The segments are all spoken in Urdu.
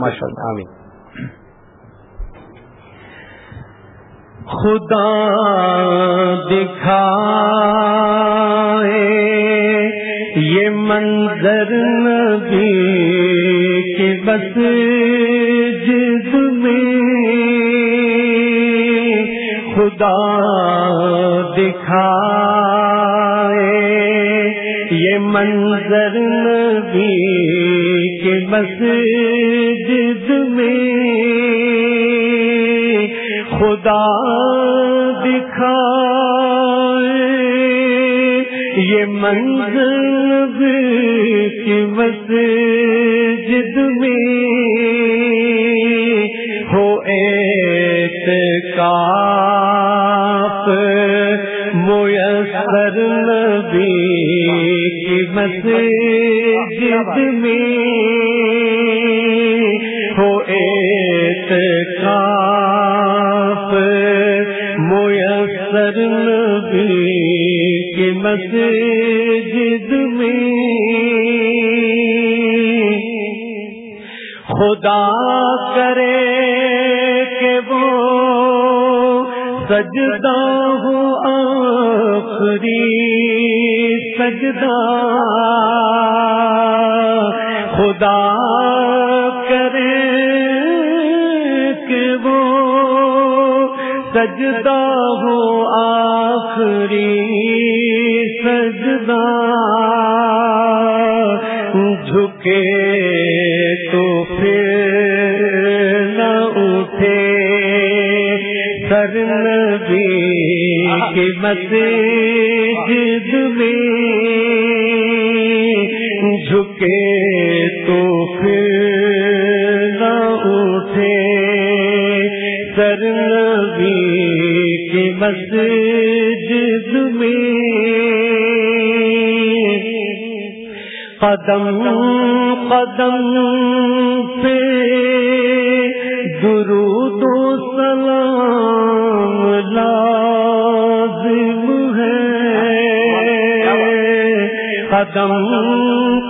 ماشاء اللہ آمین. خدا دکھا یہ منظر نبی کے بس جد میں۔ خدا دکھا یہ منظر نبی کے بس میں خدا دکھا یہ منظر کی مسجد میں ہو اعتکاف۔ میسر نبی کی مسجد میں مسجد میں خدا کرے کہ وہ سجدہ ہو آخری سجدہ خدا جھکے تو پھر نہ اٹھے۔ سر نبی کی مسجد میں جھکے تو پھر نہ اٹھے۔ سر نبی کی مسجد قدم قدم پہ درود و سلام لازم ہے۔ قدم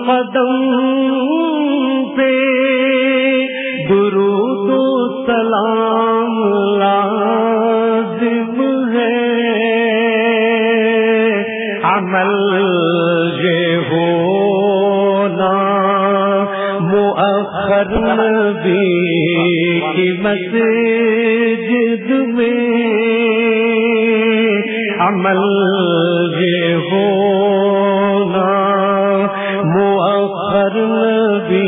قدم نبی کی مسجد میں عمل یہ ہونا مؤخر نبی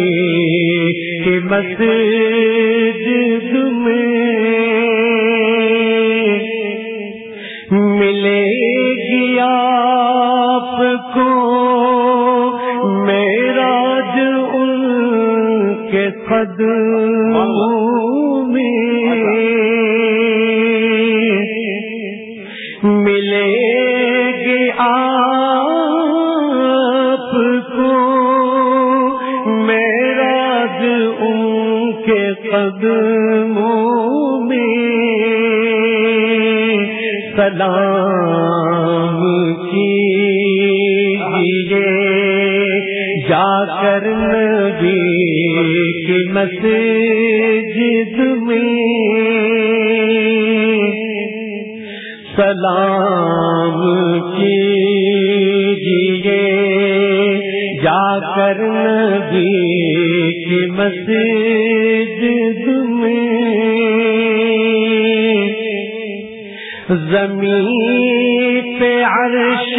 کی مسجد قد جا کر نبی کی مسجد میں سلام کیجیے۔ جا کر نبی کی مسجد میں زمین پہ عرش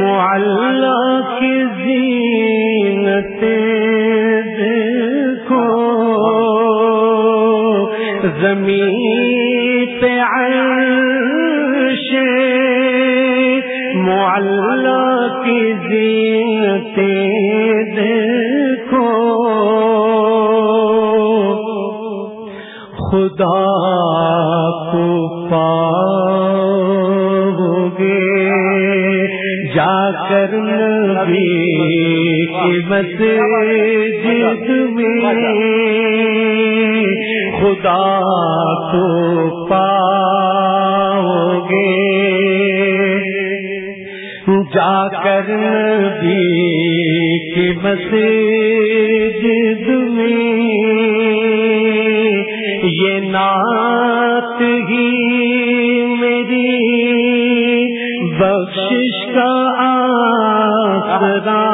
معلّہ زمین پہ عرش کی دیکھو۔ خدا کو پاؤ گے جا کر نبی کی مسجد میں خدا تو پاؤ گے جا کر بھی کی مسجد میں یہ نعت ہی میری بخشش کا آسرا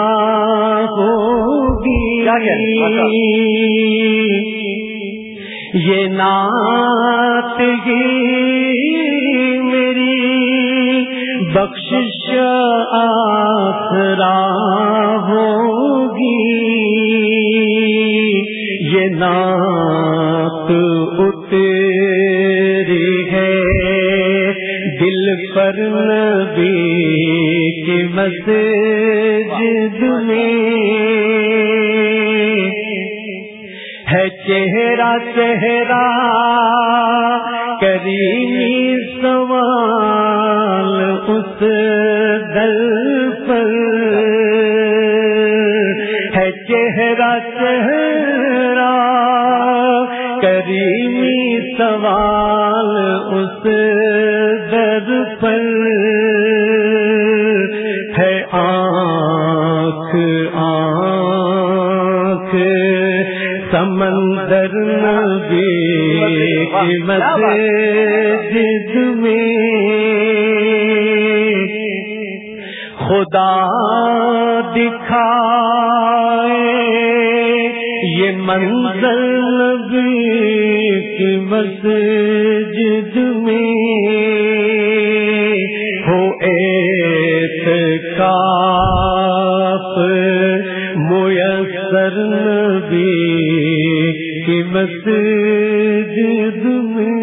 ہوگی۔ رات ہی میری بخشش آسرا ہوگی۔ یہ نات اتری ہے دل پر نبی کی مسجد میں۔ چہرہ چہرہ کریمی سوال اس دل پر ہے چہرہ چہرہ کریمی سوال اس در پر ہے آنکھ آنکھ سمندر نبی کی مسجد میں خدا دکھائے یہ منظر نبی کی مسجد مسجد میں۔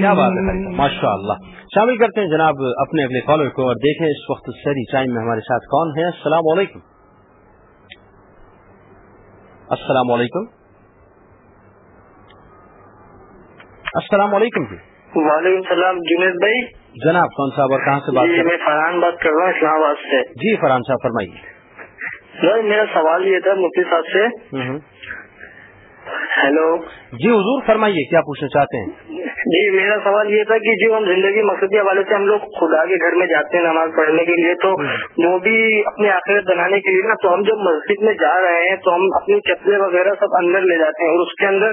کیا بات ہے ماشاء اللہ شامل کرتے ہیں جناب اپنے اگلے کالر کو اور دیکھیں اس وقت سری ٹائم میں ہمارے ساتھ کون ہے السلام علیکم۔ السلام علیکم۔ السلام علیکم جی۔ وعلیکم السلام جنید بھائی۔ جناب کون صاحب اور کہاں سے بات جی میں فرحان بات کر رہا ہوں اسلام آباد سے۔ جی فرحان صاحب فرمائیے۔ سر میرا سوال یہ تھا مفتی صاحب سے۔ ہیلو جی حضور فرمائیے کیا پوچھنا چاہتے ہیں؟ جی میرا سوال یہ تھا کہ جو ہم زندگی مقصدی حوالے سے ہم لوگ خدا کے گھر میں جاتے ہیں نماز پڑھنے کے لیے تو وہ بھی اپنی آخرت بنانے کے لیے نا تو ہم جب مسجد میں جا رہے ہیں تو ہم اپنی چپلے وغیرہ سب اندر لے جاتے ہیں اور اس کے اندر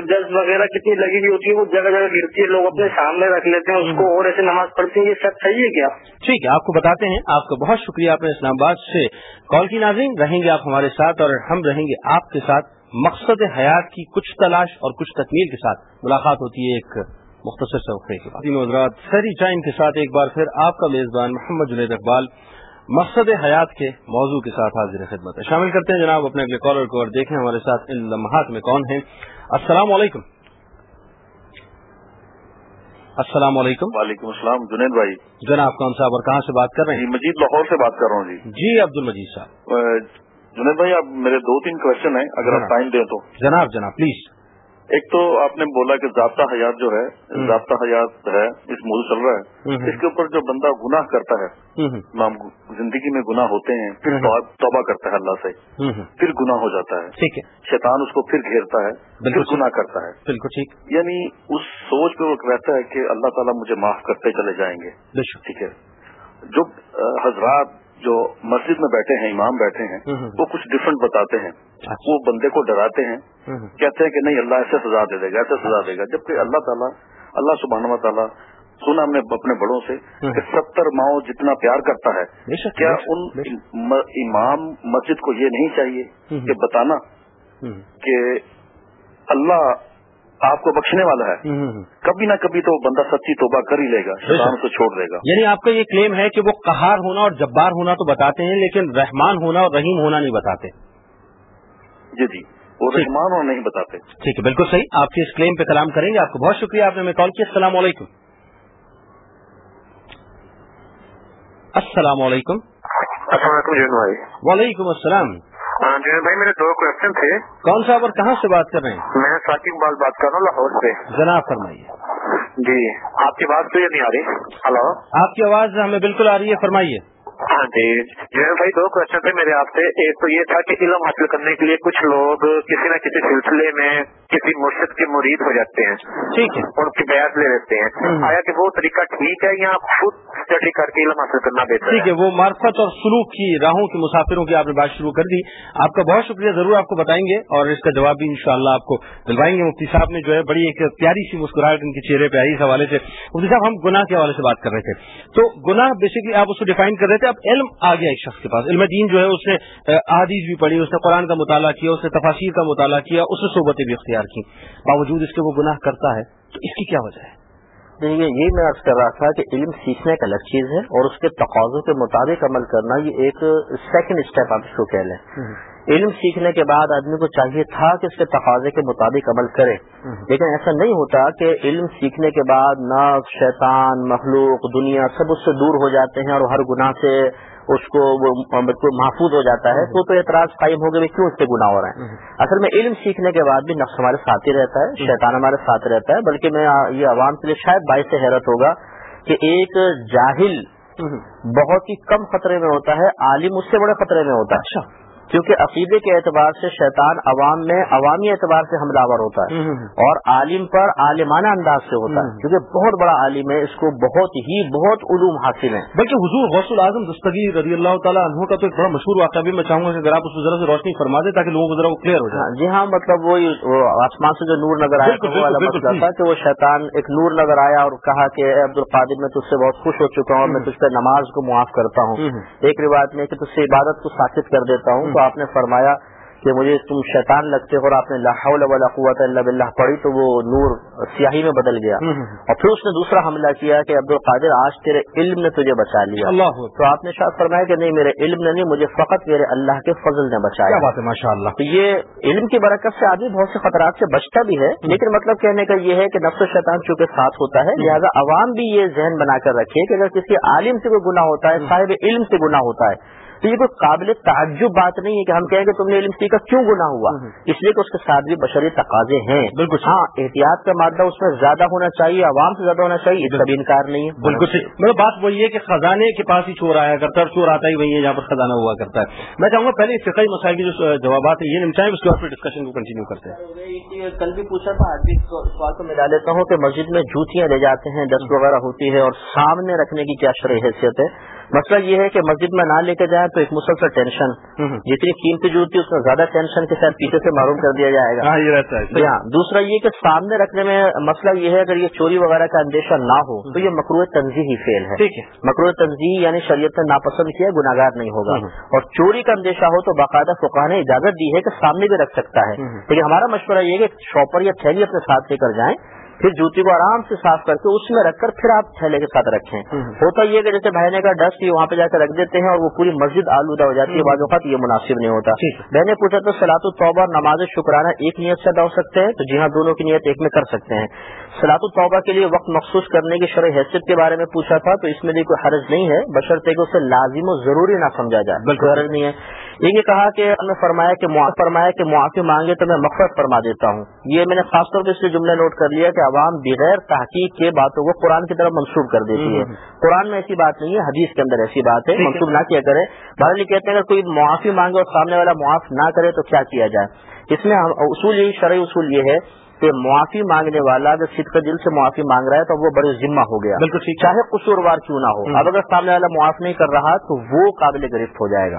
جز وغیرہ کتنی لگی ہوئی ہوتی ہے وہ جگہ جگہ گرتی ہے لوگ اپنے سامنے رکھ لیتے ہیں اس کو اور ایسے نماز پڑھتے ہیں یہ سب صحیح ہے کیا؟ ٹھیک ہے آپ کو بتاتے ہیں۔ آپ کا بہت شکریہ آپ نے اسلام آباد سے کال کی ناظرین رہیں گے آپ ہمارے ساتھ اور ہم رہیں گے آپ کے ساتھ۔ مقصد حیات کی کچھ تلاش اور کچھ تکمیل کے ساتھ ملاقات ہوتی ہے ایک مختصر سے وقفے کے بعد۔ حضرات سری ٹائم کے ساتھ ایک بار پھر آپ کا میزبان محمد جنید اقبال مقصد حیات کے موضوع کے ساتھ حاضر خدمت ہے۔ شامل کرتے ہیں جناب اپنے اگلے کالر کو اور دیکھیں ہمارے ساتھ ان لمحات میں کون ہیں۔ السلام علیکم۔ السلام علیکم۔ وعلیکم السلام جنید بھائی۔ جناب کون صاحب اور کہاں سے بات کر رہے جی مجید لاہور سے بات کر رہا ہوں جی۔ ہیں جی عبد المجید صاحب جنید بھائی آپ میرے دو تین کوشچن ہیں اگر آپ۔ ٹائم دیں تو۔ جناب جناب پلیز ایک تو آپ نے بولا کہ ضابطہ حیات جو ہے۔ ضابطہ حیات ہے اس موضوع چل رہا ہے۔ اس کے اوپر جو بندہ گناہ کرتا ہے زندگی میں گناہ ہوتے ہیں پھر۔ توبہ- کرتا ہے اللہ سے۔ پھر گناہ ہو جاتا ہے۔ ٹھیک ہے۔ شیطان اس کو پھر گھیرتا ہے پھر گناہ کرتا ہے۔ بالکل ٹھیک۔ یعنی اس سوچ پہ وہ رہتا ہے کہ اللہ تعالیٰ مجھے معاف کرتے چلے جائیں گے۔ ٹھیک ہے۔ جو حضرات جو مسجد میں بیٹھے ہیں امام بیٹھے ہیں وہ کچھ ڈفرنٹ بتاتے ہیں۔ اچھا۔ وہ بندے کو ڈراتے ہیں کہتے ہیں کہ نہیں اللہ ایسے سزا دے دے گا ایسے سزا دے گا۔ جبکہ اللہ تعالیٰ اللہ سبحانہ و تعالیٰ سنا ہم نے اپنے بڑوں سے۔ کہ ستر ماؤں جتنا پیار کرتا ہے کیا ان امام مسجد کو یہ نہیں چاہیے۔ کہ بتانا کہ اللہ آپ کو بخشنے والا ہے۔ کبھی نہ کبھی تو وہ بندہ سچی توبہ کر ہی لے گا شیطان۔ اسے چھوڑ دے گا۔ یعنی آپ کا یہ کلیم ہے کہ وہ قہار ہونا اور جبار ہونا تو بتاتے ہیں لیکن رحمان ہونا اور رحیم ہونا نہیں بتاتے۔ جی جی۔ وہ۔ رحمان اور نہیں بتاتے۔ ٹھیک ہے بالکل صحیح۔ آپ کے اس کلیم پہ کلام کریں گے۔ آپ کو بہت شکریہ آپ نے ہمیں کال کیا السلام علیکم۔ السلام علیکم۔ السلام علیکم وعلیکم السلام۔ ہاں جن بھائی میرے دو کوشچن تھے۔ کون صاحب اور کہاں سے بات کر رہے ہیں؟ میں ثاقب بال بات کر رہا ہوں لاہور سے۔ جناب فرمائیے۔ جی آپ کی بات کلیئر نہیں آ رہی۔ ہلو آپ کی آواز ہمیں بالکل آ رہی ہے فرمائیے۔ ہاں جی۔ جنید بھائی دو کوشچن تھے میرے آپ سے۔ ایک تو یہ تھا کہ علم حاصل کرنے کے لیے کچھ لوگ کسی نہ کسی سلسلے میں کسی مرشد کے مرید ہو جاتے ہیں ٹھیک ہے۔ ان کی بیعت لے لیتے ہیں۔ آیا کہ وہ طریقہ ٹھیک ہے یا خود اسٹڈی کر کے علم حاصل کرنا بہتر ٹھیک ہے؟ وہ معرفت اور سلوک کی راہوں کی مسافروں کی آپ نے بات شروع کر دی۔ آپ کا بہت شکریہ ضرور آپ کو بتائیں گے اور اس کا جواب بھی انشاءاللہ آپ کو دلوائیں گے۔ مفتی صاحب نے جو ہے بڑی ایک پیاری سی مسکراہٹ ان کے چہرے پہ آئی اس حوالے سے۔ مفتی صاحب ہم گناہ کے حوالے سے بات کر رہے تھے۔ تو گناہ بیسکلی آپ اس کو ڈیفائن کر رہے ہیں اب علم آ گیا ایک شخص کے پاس۔ علم دین جو ہے اس نے عادیز بھی پڑھی اس نے قرآن کا مطالعہ کیا اس نے تفاصیر کا مطالعہ کیا اس نے صحبتیں بھی اختیار کی۔ باوجود اس کے وہ گناہ کرتا ہے تو اس کی کیا وجہ ہے؟ دیکھیے یہی میں عرض کر رہا تھا کہ علم سیکھنے ایک الگ چیز ہے اور اس کے تقاضوں کے مطابق عمل کرنا یہ ایک سیکنڈ اسٹیپ آپ اس کو کہہ لیں۔ علم سیکھنے کے بعد آدمی کو چاہیے تھا کہ اس کے تقاضے کے مطابق عمل کرے۔ لیکن ایسا نہیں ہوتا کہ علم سیکھنے کے بعد نف شیطان مخلوق دنیا سب اس سے دور ہو جاتے ہیں اور ہر گناہ سے اس کو محفوظ ہو جاتا ہے تو تو اعتراض قائم ہو گئے کیوں اس سے گناہ ہو رہا ہے۔ اصل میں علم سیکھنے کے بعد بھی نفس ہمارے ساتھ ہی رہتا ہے شیطان ہمارے ساتھ رہتا ہے بلکہ میں یہ عوام کے لیے شاید باعث حیرت ہوگا کہ ایک جاہل بہت ہی کم خطرے میں ہوتا ہے عالم اس سے بڑے خطرے میں ہوتا ہے۔ اچھا۔ کیونکہ عقیدے کے اعتبار سے شیطان عوام میں عوامی اعتبار سے حملہ آور ہوتا ہے اور عالم پر عالمانہ انداز سے ہوتا ہے کیونکہ بہت بڑا عالم ہے اس کو بہت ہی بہت علوم حاصل ہیں۔ بلکہ حضور غوث العظم دستگیر رضی اللہ تعالیٰ عنہ کا تو ایک بڑا مشہور واقعہ بھی میں چاہوں گا کہ اگر آپ اس ذرا سے روشنی فرما دیں تاکہ لوگوں کو ذرا وہ کلیئر ہو جائے۔ جی ہاں مطلب وہی آسمان سے جو نور نظر آیا والا مسئلہ تھا کہ وہ شیطان ایک نور نظر آیا اور کہا کہ عبد القادر میں تجھ سے بہت خوش ہو چکا ہوں میں تجھ پہ نماز کو معاف کرتا ہوں۔ ایک روایت میں کہ تجھ سے عبادت کو ثابت کر دیتا ہوں۔ تو آپ نے فرمایا کہ مجھے تم شیطان لگتے ہو اور آپ نے لاہول ولا قوت اللہ بلّہ پڑھی تو وہ نور سیاہی میں بدل گیا۔ اور پھر اس نے دوسرا حملہ کیا کہ عبد القادر آج تیرے علم نے تجھے بچا لیا۔ اللہ تو آپ نے شاید فرمایا کہ نہیں میرے علم نے نہیں مجھے فقط میرے اللہ کے فضل نے بچایا۔ بات ہے ماشاء اللہ تو یہ علم کی برکت سے آدمی بہت سے خطرات سے بچتا بھی ہے لیکن مطلب کہنے کا یہ ہے کہ نفس شیطان چونکہ ساتھ ہوتا ہے لہٰذا عوام بھی یہ ذہن بنا کر رکھے کہ اگر کسی عالم سے کوئی گناہ ہوتا ہے صاحب علم سے گناہ ہوتا ہے تو یہ کوئی قابل تعجب بات نہیں ہے کہ ہم کہیں کہ تم نے علم سیکھا کیوں گنا ہوا؟ اس لیے کہ اس کے ساتھ بھی بشری تقاضے ہیں۔ بالکل ہاں احتیاط کا مادہ اس میں زیادہ ہونا چاہیے عوام سے زیادہ ہونا چاہیے اس کا بھی انکار نہیں ہے۔ بالکل مطلب بات وہی ہے کہ خزانے کے پاس ہی چور آیا کرتا ہے چور آتا ہی وہی ہے جہاں پر خزانہ ہوا کرتا ہے۔ میں چاہوں گا پہلے فقہی مسائل کی جو جوابات ہیں یہ نمٹائیں اس کے بعد پھر ڈسکشن کو کنٹینیو کرتے ہیں۔ کل بھی پوچھا تھا آج بھی سوال کو ملا لیتا ہوں کہ مسجد میں جوتیاں لے جاتے ہیں ڈسٹ وغیرہ ہوتی ہے اور سامنے رکھنے کی کیا شرح حیثیت ہے؟ مسئلہ یہ ہے کہ مسجد میں نہ لے کے جائیں تو ایک مسلسل ٹینشن۔ جتنی قیمتی جو ہوتی ہے اس میں زیادہ ٹینشن کے ساتھ پیچھے سے معروم کر دیا جائے گا۔ ہاں یہ رہتا ہے۔ ہاں دوسرا یہ کہ سامنے رکھنے میں مسئلہ یہ ہے اگر یہ چوری وغیرہ کا اندیشہ نہ ہو تو یہ مکرو تنظیم ہی فیل ہے۔ ٹھیک ہے۔ مکرو تنظیم یعنی شریعت نے ناپسند کیا گناگار نہیں ہوگا۔ اور چوری کا اندیشہ ہو تو باقاعدہ فقہ نے اجازت دی ہے کہ سامنے بھی رکھ سکتا ہے۔ لیکن ہمارا مشورہ یہ ہے کہ شاپر یا تھیلی اپنے ساتھ لے کر جائیں۔ پھر جوتی کو آرام سے صاف کر کے اس میں رکھ کر پھر آپ تھیلے کے ساتھ رکھیں۔ ہوتا یہ کہ جیسے بہنے کا ڈسٹ وہاں پہ جا کر رکھ دیتے ہیں اور وہ پوری مسجد آلودہ ہو جاتی ہے بعض اوقات یہ مناسب نہیں ہوتا۔ بہنیں پوچھا تو سلاط الطبہ نماز شکرانہ ایک نیت سے ادا ہو سکتے ہیں؟ تو جی ہاں دونوں کی نیت ایک میں کر سکتے ہیں۔ سلاط الطبہ کے لیے وقت مخصوص کرنے کی شرح حیثیت کے بارے میں پوچھا تھا تو اس میں بھی کوئی حرج نہیں ہے۔ بشرطے کہ اسے لازم و ضروری نہ سمجھا جائے۔ بالکل۔ حرج نہیں ہے۔ یہ کہا کہ نے فرمایا کہ فرمایا کہ معافی مانگے تو میں مقصد فرما دیتا ہوں۔ یہ میں نے خاص طور پہ اس سے جملے نوٹ کر لیا کہ عوام بغیر تحقیق کے باتوں کو قرآن کی طرف منسوخ کر دیتی ہے۔ قرآن میں ایسی بات نہیں ہے حدیث کے اندر ایسی بات ہے منسوخ نہ کیا کرے۔ بہر یہ کہتے ہیں اگر کوئی معافی مانگے اور سامنے والا معاف نہ کرے تو کیا کیا جائے؟ اس میں اصول یہی شرعی اصول یہ ہے کہ معافی مانگنے والا اگر کا دل سے معافی مانگ رہا ہے تو وہ بڑے ذمہ ہو گیا۔ بالکل چاہے قصوروار کیوں نہ ہو اب اگر سامنے والا معاف نہیں کر رہا تو وہ قابل گرفت ہو جائے گا۔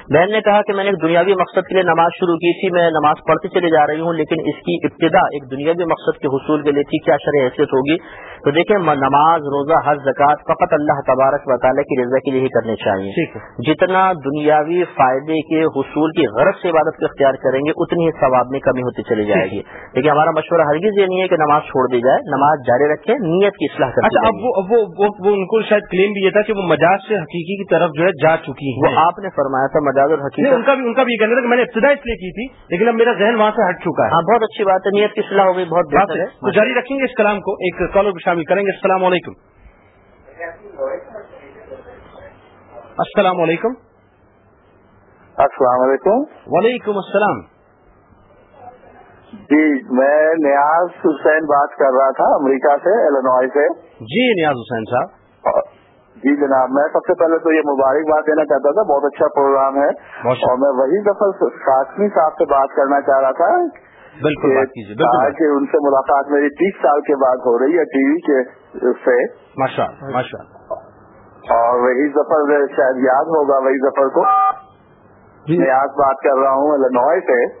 بہن نے کہا کہ میں نے ایک دنیاوی مقصد کے لیے نماز شروع کی تھی میں نماز پڑھتی چلی جا رہی ہوں لیکن اس کی ابتدا ایک دنیاوی مقصد کے حصول کے لیے تھی کیا شرح حیثیت ہوگی؟ تو دیکھیں نماز روزہ ہر زکوٰۃ فقط اللہ تبارک و تعالیٰ کی رضا کے لیے ہی کرنی چاہیے۔ جتنا دنیاوی فائدے کے حصول کی غرض سے عبادت کو اختیار کریں گے اتنی ہی ثواب میں کمی ہوتی چلی جائے گی۔ لیکن ہمارا مشورہ ہرگز یہ نہیں ہے کہ نماز چھوڑ دی جائے نماز جاری رکھیں نیت کی اصلاح اچھا اب وہ ان کو شاید کلیم بھی یہ تھا کہ وہ مجاز سے حقیقی کی طرف جو ہے جا چکی ہے وہ آپ نے فرمایا تھا مجاز اور حقیقی ان کا بھی ان کا بھی یہ کہنا تھا کہ میں نے ابتدا اس لیے کی تھی لیکن اب میرا ذہن وہاں سے ہٹ چکا ہے۔ ہاں بہت اچھی بات ہے نیت کی صلاح ہو گئی بہت بہتر ہے۔ تو جاری رکھیں گے اس کلام کو ایک کالر کو شامل کریں گے۔ السلام علیکم۔ السلام علیکم۔ السلام علیکم۔ وعلیکم السلام۔ جی میں نیاز حسین بات کر رہا تھا امریکہ سے ایلنوائے سے۔ جی نیاز حسین صاحب۔ جی جناب میں سب سے پہلے تو یہ مبارکباد دینا چاہتا تھا بہت اچھا پروگرام ہے۔ اور میں وہی دفعہ ساکنی صاحب سے بات کرنا چاہ رہا تھا۔ بالکل کہ ان سے ملاقات میری تیس سال کے بعد ہو رہی ہے ٹی وی کے سے۔ اور وہی ظفر شاید یاد ہوگا وہی ظفر کو۔ میں آج بات کر رہا ہوں لنوائے سے۔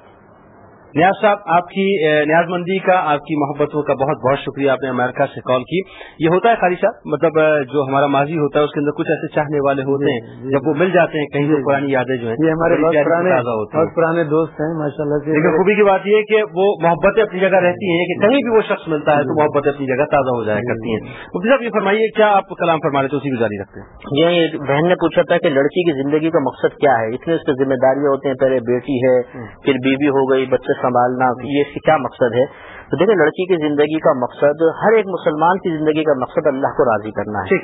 نیاز صاحب آپ کی نیاز مندی کا آپ کی محبتوں کا بہت بہت شکریہ آپ نے امریکہ سے کال کی۔ یہ ہوتا ہے خالی صاحب مطلب جو ہمارا ماضی ہوتا ہے اس کے اندر کچھ ایسے چاہنے والے ہوتے ہیں جی، جی، جب وہ جی، مل جاتے ہیں کہیں سے پرانی یادیں جو ہیں یہ ہمارے بہت پرانے دوست ہیں ماشاء اللہ سے۔ لیکن خوبی کی بات یہ کہ وہ محبتیں اپنی جگہ رہتی ہیں کہ کہیں بھی وہ شخص ملتا ہے تو محبتیں اپنی جگہ تازہ ہو جایا کرتی ہیں۔ مفتی صاحب یہ فرمائیے کیا آپ کلام فرما رہے تھے اسی کو جاری رکھتے ہیں؟ یہ بہن نے پوچھا تھا کہ لڑکی کی زندگی کا مقصد کیا ہے اتنے اس کی ذمہ داریاں ہوتے ہیں پہلے بیٹی ہے پھر بیوی ہو گئی بچے سنبھالنا یہ اس کیا مقصد ہے؟ تو دیکھیں لڑکی کی زندگی کا مقصد ہر ایک مسلمان کی زندگی کا مقصد اللہ کو راضی کرنا ہے۔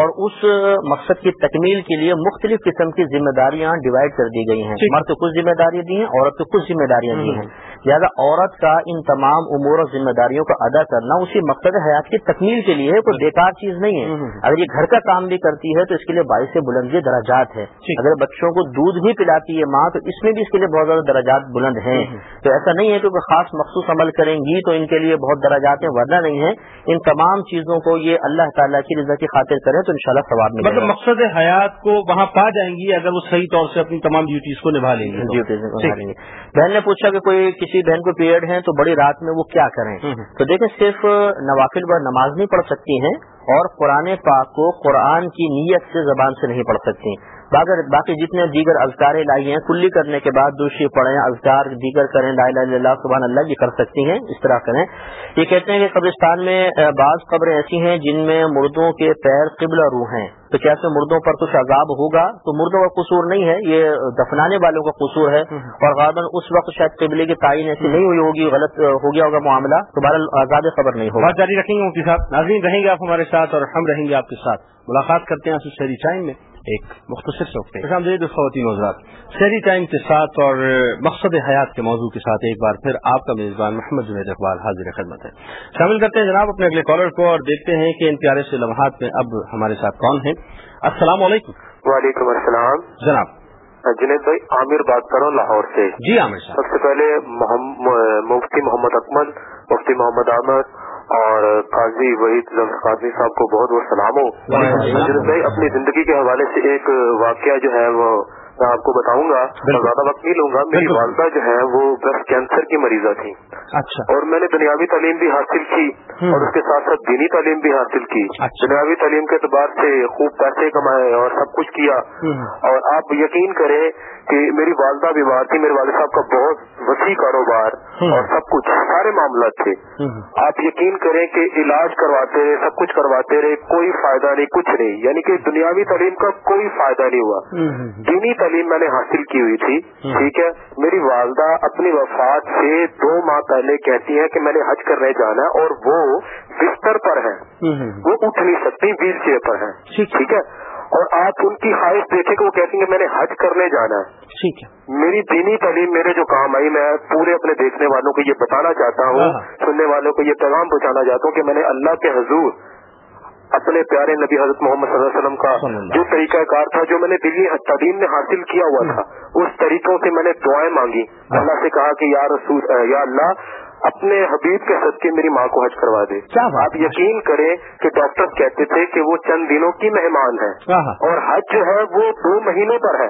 اور اس مقصد کی تکمیل کے لیے مختلف قسم کی ذمہ داریاں ڈیوائڈ کر دی گئی ہیں۔ مرد کو کچھ ذمہ داری دی ہیں عورت کو کچھ ذمہ داریاں دی ہیں۔ لہٰذا عورت کا ان تمام امور اور ذمہ داریوں کا ادا کرنا اسی مقصد حیات کی تکمیل کے لیے کوئی بیکار چیز نہیں ہے۔ اگر یہ گھر کا کام بھی کرتی ہے تو اس کے لیے باعث بلندی دراجات ہے اگر بچوں کو دودھ بھی پلاتی ہے ماں تو اس میں بھی اس کے لیے بہت زیادہ دراجات بلند ہیں۔ تو ایسا نہیں ہے کہ کوئی خاص مخصوص عمل کریں گی تو ان کے لیے بہت درجات ہیں ورنہ نہیں ہیں۔ ان تمام چیزوں کو یہ اللہ تعالیٰ کی رضا کی خاطر کریں تو انشاءاللہ ثواب ملے مطلب مقصد حیات کو وہاں پا جائیں گی اگر وہ صحیح طور سے اپنی تمام ڈیوٹیز کو نبھا لیں گے ڈیوٹیز لیں گے۔ بہن نے پوچھا کہ کوئی کسی بہن کو پیریڈ ہے تو بڑی رات میں وہ کیا کریں؟ تو دیکھیں صرف نوافل پر نماز نہیں پڑھ سکتی ہیں اور قرآن پاک کو قرآن کی نیت سے زبان سے نہیں پڑھ سکتی۔ باقی جتنے دیگر اذکار لائی ہیں کلی کرنے کے بعد دوسری پڑھیں، اذکار دیگر کریں، لا الہ الا اللہ، سبحان اللہ، یہ کر سکتی ہیں، اس طرح کریں۔ یہ کہتے ہیں کہ قبرستان میں بعض قبریں ایسی ہیں جن میں مردوں کے پیر قبلہ روح ہیں۔ تو کیسے مردوں پر کچھ عذاب ہوگا؟ تو مردوں کا قصور نہیں ہے، یہ دفنانے والوں کا قصور ہے۔ اور غالباً اس وقت شاید قبلے کی تعین ایسی نہیں ہوئی ہوگی، غلط ہو گیا ہوگا معاملہ، تو دوبارہ آزاد خبر نہیں ہوگا۔ بات جاری رکھیں گے مفتی صاحب۔ ناظرین رہیں گے آپ ہمارے ساتھ اور ہم رہیں گے آپ کے ساتھ۔ ملاقات کرتے ہیں شہری ٹائم میں۔ ایک مختصر سے خواتین حضرات۔ شہری ٹائم کے ساتھ اور مقصد حیات کے موضوع کے ساتھ ایک بار پھر آپ کا میزبان محمد جنید اقبال حاضر خدمت ہے۔ شامل کرتے ہیں جناب اپنے اگلے کالر کو اور دیکھتے ہیں کہ ان پیارے سے لمحات میں اب ہمارے ساتھ کون ہیں۔ السلام علیکم۔ وعلیکم السلام۔ جناب۔ ہاں، جنید بھائی عامر بات کر رہا ہوں لاہور سے۔ جی عامر سب سے پہلے مفتی محمد اکمل مفتی محمد احمد اور قاضی وحید قاضی صاحب کو بہت بہت سلام ہو۔ اپنی زندگی کے حوالے سے ایک واقعہ جو ہے وہ میں آپ کو بتاؤں گا میں زیادہ وقت نہیں لوں گا میری والدہ جو ہے وہ بریسٹ کینسر کی مریضہ تھی اور میں نے دنیاوی تعلیم بھی حاصل کی اور اس کے ساتھ ساتھ دینی تعلیم بھی حاصل کی۔ دنیاوی تعلیم کے اعتبار سے خوب پیسے کمائے اور سب کچھ کیا۔ اور آپ یقین کریں کہ میری والدہ بیمار تھی میرے والد صاحب کا بہت وسیع کاروبار اور سب کچھ سارے معاملات تھے۔ آپ یقین کریں کہ علاج کرواتے رہے سب کچھ کرواتے رہے کوئی فائدہ نہیں کچھ نہیں۔ یعنی کہ دنیاوی تعلیم کا کوئی فائدہ نہیں ہوا۔ دینی تعلیم میں نے حاصل کی ہوئی تھی ٹھیک ہے؟ میری والدہ اپنی وفات سے دو ماہ پہلے کہتی ہیں کہ میں نے حج کرنے جانا ہے اور وہ بستر پر ہیں۔ وہ اٹھ نہیں سکتی ویل چیئر پر ہیں۔ ٹھیک ہے۔ اور آپ ان کی خواہش دیکھیں کہ وہ کہتی ہیں میں نے حج کرنے جانا ہے۔ ٹھیک ہے۔ میری دینی تعلیم میرے جو کام آئی میں پورے اپنے دیکھنے والوں کو یہ بتانا چاہتا ہوں سننے والوں کو یہ پیغام پہنچانا چاہتا ہوں کہ میں نے اللہ کے حضور اپنے پیارے نبی حضرت محمد صلی اللہ علیہ وسلم کا جو طریقہ کار تھا جو میں نے دلی تدین میں حاصل کیا ہوا تھا اس طریقوں سے میں نے دعائیں مانگی اللہ سے کہا کہ یا رسول یا اللہ اپنے حبیب کے صدقے میری ماں کو حج کروا دے۔ آپ یقین کریں کہ ڈاکٹر کہتے تھے کہ وہ چند دنوں کی مہمان ہے؟ اور حج جو ہے وہ دو مہینوں پر ہے۔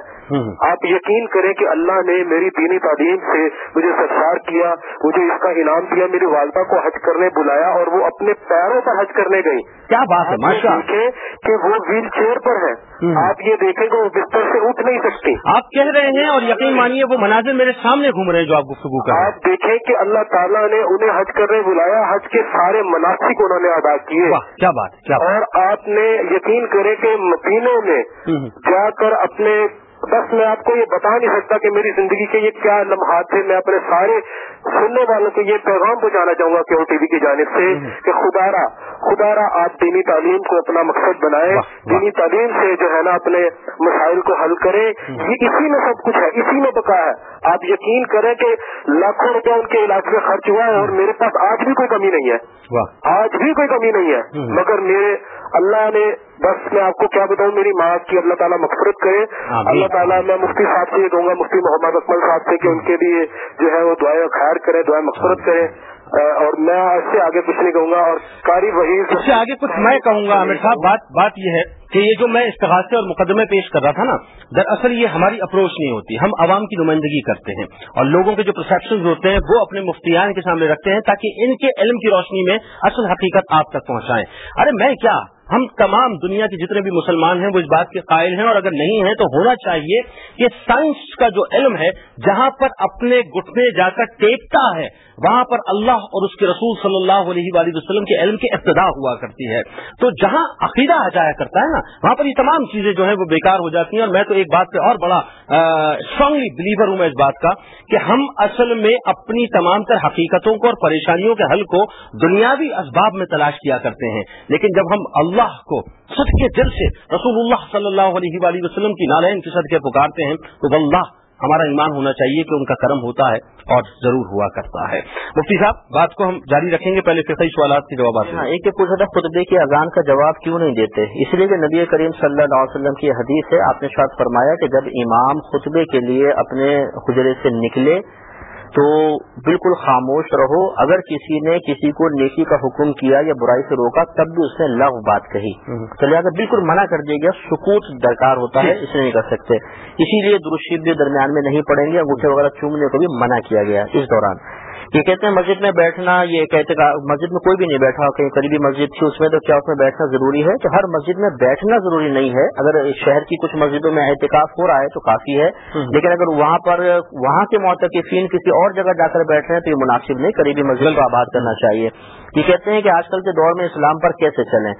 آپ یقین کریں کہ اللہ نے میری دینی تعلیم سے مجھے سرسار کیا مجھے اس کا انعام دیا میری والدہ کو حج کرنے بلایا اور وہ اپنے پیروں پر حج کرنے گئی۔ کیا بات ہے؟ کہ وہ ویل چیئر پر ہیں۔ آپ یہ دیکھیں کہ وہ بستر سے اٹھ نہیں سکتے۔ آپ کہہ رہے ہیں اور یقین مانیے وہ مناظر میرے سامنے گھوم رہے ہیں جو آپ گفتگو کر آپ دیکھیں کہ اللہ تعالیٰ نے انہیں حج کرنے بلایا حج کے سارے مناسب انہوں نے ادا کیے۔ کیا بات اور آپ نے یقین کرے کہ مدینوں میں جا کر اپنے بس میں آپ کو یہ بتا نہیں سکتا کہ میری زندگی کے یہ کیا لمحات تھے۔ میں اپنے سارے سننے والوں کو یہ پیغام پہنچانا چاہوں گا کہ ٹی وی کی جانب سے کہ خدارا خدارا آپ دینی تعلیم کو اپنا مقصد بنائے دینی تعلیم سے جو ہے نا اپنے مسائل کو حل کریں۔ یہ اسی میں سب کچھ ہے اسی میں پکا ہے۔ آپ یقین کریں کہ لاکھوں روپیہ ان کے علاج میں خرچ ہوا ہے اور میرے پاس آج بھی کوئی کمی نہیں ہے۔ آج بھی کوئی کمی نہیں ہے۔ مگر میرے اللہ نے بس میں آپ کو کیا بتاؤں میری ماں کی اللہ تعالیٰ مغفرت کرے۔ اللہ تعالیٰ میں مفتی صاحب سے یہ دوں گا مفتی محمد اکمل صاحب سے کہ ان کے لیے جو ہے وہ دعائیں خیر کرے دعائیں مغفرت کرے۔ اور میں اس سے آگے کچھ نہیں کہوں گا اور کاری وہی اس سے آگے کچھ میں کہوں گا عامر صاحب بات بات یہ ہے کہ یہ جو میں استغاثے اور مقدمے پیش کر رہا تھا نا دراصل یہ ہماری اپروچ نہیں ہوتی۔ ہم عوام کی نمائندگی کرتے ہیں اور لوگوں کے جو پرسپشن ہوتے ہیں وہ اپنے مفتیان کے سامنے رکھتے ہیں تاکہ ان کے علم کی روشنی میں اصل حقیقت آپ تک پہنچائیں۔ ارے میں کیا ہم تمام دنیا کے جتنے بھی مسلمان ہیں وہ اس بات کے قائل ہیں اور اگر نہیں ہیں تو ہونا چاہیے کہ سائنس کا جو علم ہے، جہاں پر اپنے گھٹنے جا کر ٹیپتا ہے، وہاں پر اللہ اور اس کے رسول صلی اللہ علیہ وآلہ وسلم کے علم کی ابتدا ہوا کرتی ہے۔ تو جہاں عقیدہ آ جایا کرتا ہے نا، وہاں پر یہ تمام چیزیں جو ہیں وہ بیکار ہو جاتی ہیں اور میں تو ایک بات پہ اور بڑا اسٹرانگلی بلیور ہوں میں اس بات کا کہ ہم اصل میں اپنی تمام تر حقیقتوں کو اور پریشانیوں کے حل کو دنیاوی اسباب میں تلاش کیا کرتے ہیں۔ لیکن جب ہم اللہ اللہ کو صدقے دل سے رسول اللہ صلی اللہ علیہ وآلہ وسلم کی نالین کے صدقے پکارتے ہیں، تو اللہ ہمارا ایمان ہونا چاہیے کہ ان کا کرم ہوتا ہے اور ضرور ہوا کرتا ہے۔ مفتی صاحب، بات کو ہم جاری رکھیں گے، پہلے فقہی سوالات کے جوابات ہاں، ایک پوچھا تھا، خطبے کی اذان کا جواب کیوں نہیں دیتے؟ اس لیے کہ نبی کریم صلی اللہ علیہ وسلم کی حدیث ہے، آپ نے شاد فرمایا کہ جب امام خطبے کے لیے اپنے حجرے سے نکلے تو بالکل خاموش رہو۔ اگر کسی نے کسی کو نیکی کا حکم کیا یا برائی سے روکا تب بھی اس نے لغ بات کہی۔ تو لہٰذا بالکل منع کر دیا گیا سکوت درکار ہوتا ہے جی۔ اسے نہیں کر سکتے۔ اسی لیے درست درمیان میں نہیں پڑیں گے انگوٹھے وغیرہ چومنے کو بھی منع کیا گیا۔ اس دوران یہ کہتے ہیں مسجد میں بیٹھنا یہ کہتے مسجد میں کوئی بھی نہیں بیٹھا کہیں قریبی مسجد تھی اس میں تو کیا اس میں بیٹھنا ضروری ہے؟ تو ہر مسجد میں بیٹھنا ضروری نہیں ہے۔ اگر شہر کی کچھ مسجدوں میں احتکاف ہو رہا ہے تو کافی ہے۔ لیکن اگر وہاں پر وہاں کے معتقفین کسی اور جگہ جا کر بیٹھ رہے ہیں تو یہ مناسب نہیں قریبی مسجد کو آباد کرنا چاہیے۔ یہ کہتے ہیں کہ آج کل کے دور میں اسلام پر کیسے چلیں؟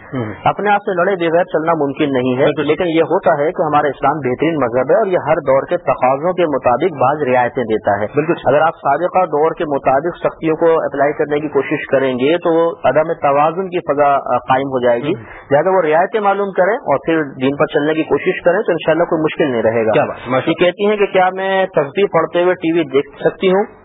اپنے آپ سے لڑے بغیر چلنا ممکن نہیں ہے لیکن یہ ہوتا ہے کہ ہمارا اسلام بہترین مذہب ہے اور یہ ہر دور کے تقاضوں کے مطابق بعض رعایتیں دیتا ہے۔ بالکل۔ اگر آپ سابقہ دور کے مطابق سختیوں کو اپلائی کرنے کی کوشش کریں گے تو عدم توازن کی فضا قائم ہو جائے گی۔ لہٰذا وہ رعایتیں معلوم کریں اور پھر دین پر چلنے کی کوشش کریں تو انشاءاللہ کوئی مشکل نہیں رہے گا۔ یہ کہتی ہیں کہ کیا میں تصدیق پڑھتے ہوئے ٹی وی دیکھ سکتی ہوں؟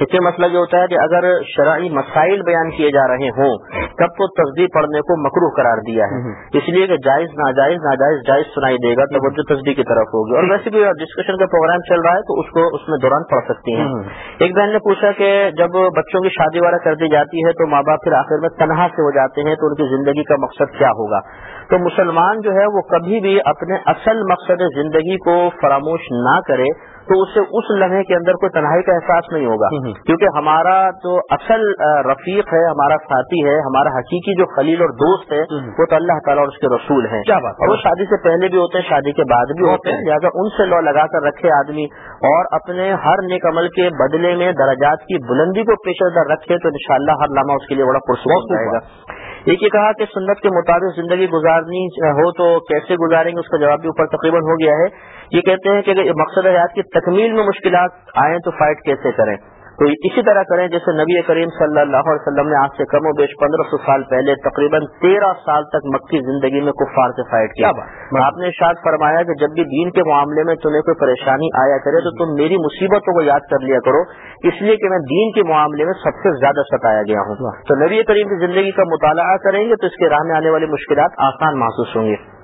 اس سے مسئلہ یہ ہوتا ہے کہ اگر شرعی مسائل بیان کیے جا رہے ہوں تب تو تصدیق پڑھنے کو مکرو قرار دیا ہے۔ اس لیے کہ جائز ناجائز ناجائز جائز سنائی دے گا توجہ تصدیق کی طرف ہوگی۔ اور ویسے بھی ڈسکشن کا پروگرام چل رہا ہے تو اس کو اس میں دوران پڑھ سکتی ہیں۔ ایک بہن نے پوچھا کہ جب بچوں کی شادی وغیرہ کر دی جاتی ہے تو ماں باپ پھر آخر میں تنہا سے ہو جاتے ہیں تو ان کی زندگی کا مقصد کیا ہوگا؟ تو مسلمان جو ہے وہ کبھی بھی اپنے اصل مقصد زندگی کو فراموش نہ کرے۔ تو اسے اس لمحے کے اندر کوئی تنہائی کا احساس نہیں ہوگا کیونکہ ہمارا جو اصل رفیق ہے ہمارا ساتھی ہے ہمارا حقیقی جو خلیل اور دوست ہے وہ تو اللہ تعالیٰ اور اس کے رسول ہیں۔ اور وہ شادی سے پہلے بھی ہوتے ہیں شادی کے بعد بھی ہوتے ہیں۔ لہٰذا ان سے لو لگا کر رکھے آدمی اور اپنے ہر نیک عمل کے بدلے میں درجات کی بلندی کو پیش نظر رکھے تو انشاءاللہ ہر لمحہ اس کے لیے بڑا پرسکون رہے گا۔ ایک یہ کہا کہ سنت کے مطابق زندگی گزارنی ہو تو کیسے گزاریں گے، اس کا جواب بھی اوپر تقریباً ہو گیا ہے۔ یہ کہتے ہیں کہ مقصد حیات کی تکمیل میں مشکلات آئیں تو فائٹ کیسے کریں؟ تو اسی طرح کریں جیسے نبی کریم صلی اللہ علیہ وسلم نے آج سے کم و بیش پندرہ سو سال پہلے تقریباً تیرہ سال تک مکی زندگی میں کفار سے فائٹ کیا آپ نے شاید فرمایا کہ جب بھی دین کے معاملے میں تمہیں کوئی پریشانی آیا کرے تو تم میری مصیبتوں کو یاد کر لیا کرو۔ اس لیے کہ میں دین کے معاملے میں سب سے زیادہ ستایا گیا ہوں۔ تو نبی کریم کی زندگی کا مطالعہ کریں گے تو اس کے راہ میں آنے والی مشکلات آسان محسوس ہوں گے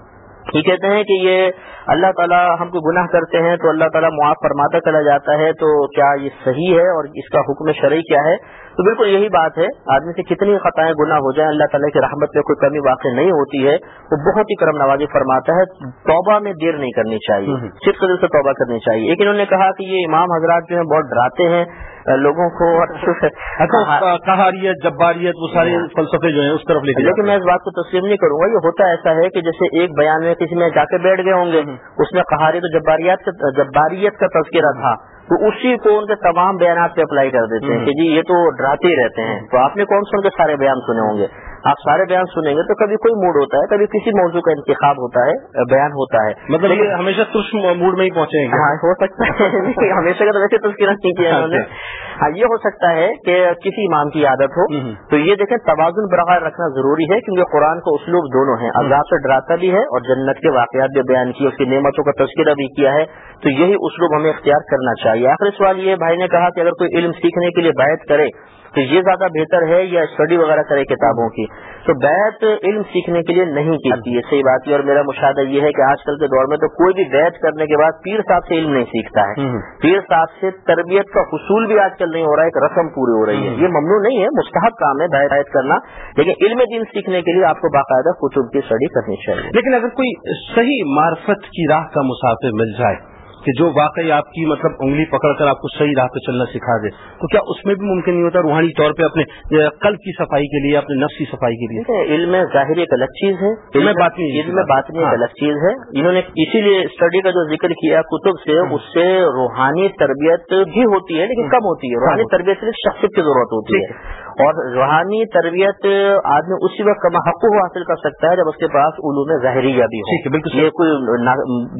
یہ کہتے ہیں کہ یہ اللہ تعالیٰ ہم کو گناہ کرتے ہیں تو اللہ تعالیٰ معاف فرماتا چلا جاتا ہے تو کیا یہ صحیح ہے اور اس کا حکم شرعی کیا ہے؟ تو بالکل یہی بات ہے۔ آدمی سے کتنی خطائیں گناہ ہو جائیں اللہ تعالیٰ کی رحمت میں کوئی کمی واقع نہیں ہوتی ہے۔ وہ بہت ہی کرم نوازی فرماتا ہے۔ توبہ میں دیر نہیں کرنی چاہیے۔ صرف دل سے توبہ کرنی چاہیے۔ لیکن انہوں نے کہا کہ یہ امام حضرات جو ہیں بہت ڈراتے ہیں۔ لوگوں کو اچھا اچھا، کہاریت جباریت وہ سارے ہاں۔ فلسفے جو ہیں اس طرف لیکن میں اس بات کو تسلیم نہیں کروں گا یہ ہوتا ایسا ہے کہ جیسے ایک بیان میں کسی میں جا کے بیٹھ گئے ہوں گے ہاں۔ اس میں کہاریت جباریت جباریت کا تذکرہ تھا تو اسی کو ان کے تمام بیانات پہ اپلائی کر دیتے ہیں ہاں۔ کہ جی یہ تو ڈراتے ہی رہتے ہیں۔ تو آپ نے کون سے ان کے سارے بیان سنے ہوں گے؟ آپ سارے بیان سنیں گے تو کبھی کوئی موڈ ہوتا ہے کبھی کسی موضوع کا انتخاب ہوتا ہے بیان ہوتا ہے۔ مطلب یہ ہمیشہ ترش موڈ میں ہی پہنچیں گے ہاں ہو سکتا ہے۔ ہمیشہ کا ویسے تذکرہ نہیں کیا انہوں نے۔ اچھا۔ ہاں یہ ہو سکتا ہے کہ کسی امام کی عادت ہو۔ تو یہ دیکھیں توازن برقرار رکھنا ضروری ہے کیونکہ قرآن کو اسلوب دونوں ہیں۔ عذاب سے ڈراتا بھی ہے اور جنت کے واقعات بھی بیان کیے اس کی نعمتوں کا تذکرہ بھی کیا ہے۔ تو یہی اسلوب ہمیں اختیار کرنا چاہیے۔ آخری سوال یہ بھائی نے کہا کہ اگر کوئی علم سیکھنے کے لیے بیعت کرے تو یہ زیادہ بہتر ہے یا اسٹڈی وغیرہ کرے کتابوں کی۔ تو بیت علم سیکھنے کے لیے نہیں کی یہ صحیح بات ہے۔ اور میرا مشاہدہ یہ ہے کہ آج کل کے دور میں تو کوئی بھی بیت کرنے کے بعد پیر صاحب سے علم نہیں سیکھتا ہے۔ پیر صاحب سے تربیت کا حصول بھی آج کل نہیں ہو رہا ہے ایک رسم پوری ہو رہی ہے۔ یہ ممنوع نہیں ہے مستحب کام ہے بیت کرنا۔ لیکن علم دین سیکھنے کے لیے آپ کو باقاعدہ کتب کی اسٹڈی کرنی چاہیے۔ لیکن اگر کوئی صحیح معرفت کی راہ کا مسافر مل جائے کہ جو واقعی آپ کی مطلب انگلی پکڑ کر آپ کو صحیح راہ پہ چلنا سکھا دے تو کیا اس میں بھی ممکن نہیں ہوتا روحانی طور پہ اپنے قلب کی صفائی کے لیے اپنے نفس کی صفائی کے لیے؟ علم ظاہر ایک الگ چیز ہے علم بات علم بات ایک الگ چیز ہے۔ انہوں نے اسی لیے اسٹڈی کا جو ذکر کیا کتب سے اس سے روحانی تربیت بھی ہوتی ہے لیکن کم ہوتی ہے۔ روحانی تربیت سے شخصیت کی ضرورت ہوتی ہے۔ اور روحانی تربیت آدمی اسی وقت کم حق حاصل کر سکتا ہے جب اس کے پاس علوم ظاہریہ بھی ہو یہ کوئی